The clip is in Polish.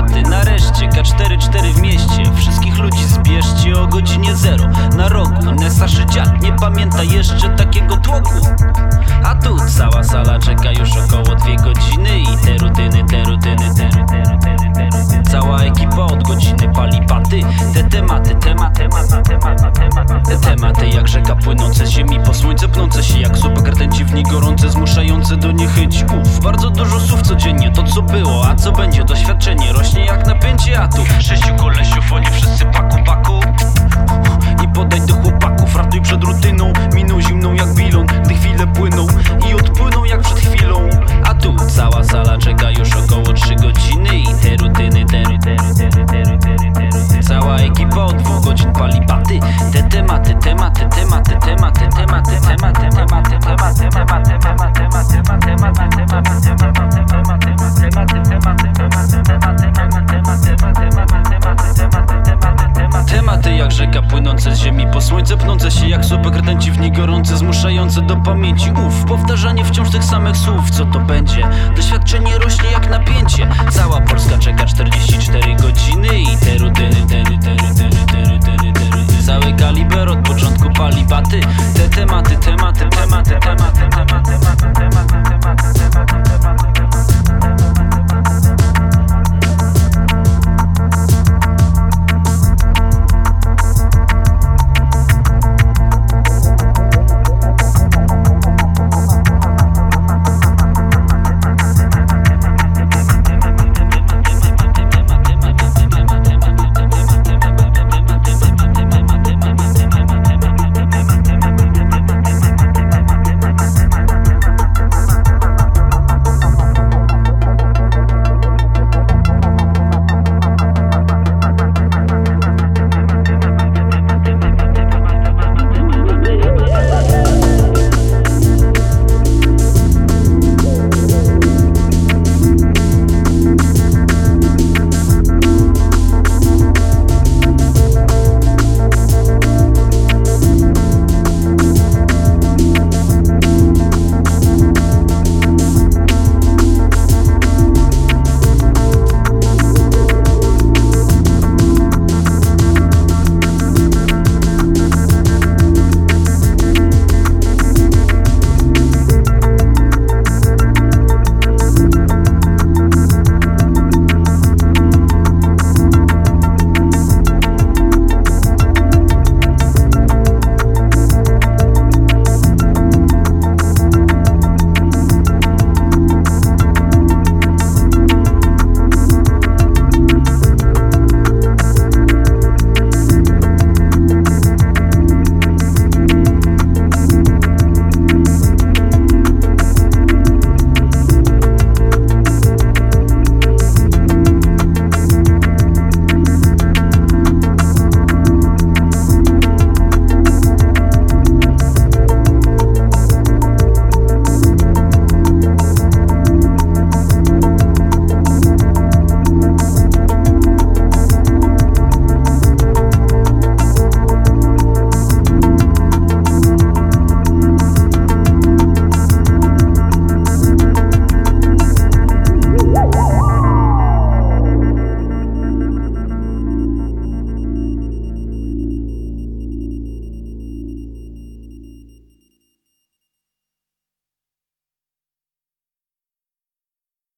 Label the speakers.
Speaker 1: kraty Nareszcie K44 w mieście. Wszystkich ludzi zbierzcie o godzinie zero. Na rogu Nesa Szydziak nie pamięta jeszcze takiego tłoku. A tu cała sala czeka już około dwie godziny I te rutyny, te rutyny, te rutyny, te rutyny, te rutyny. Cała ekipa od godziny pali paty. Te tematy, te te tematy jak rzeka płynące z ziemi po słońce Pnące się jak zupa kręci w nich gorące Zmuszające do niechyci Uf, bardzo dużo słów codziennie To co było, a co będzie Doświadczenie rośnie jak napięcie atu. Sześciu kolesiów, oni wszyscy paku paku. I podaj do chłopaków, ratuj przed rutyną. Miną zimną jak bilon, gdy chwile płyną. I odpłyną jak przed chwilą. A tu cała sala czeka już około 3 godziny I te Tematy jak rzeka płynące z ziemi po słońce Pnące się jak supek rtęci w gorące Zmuszające do pamięci ów Powtarzanie wciąż tych samych słów Co to będzie? Doświadczenie rośnie jak napięcie Cała Polska czeka 44 godziny I te rutyny, te rutyny, te rutyny, te rutyny. Cały kaliber od początku pali baty tematy, tematy, tematy, tematy, tematy.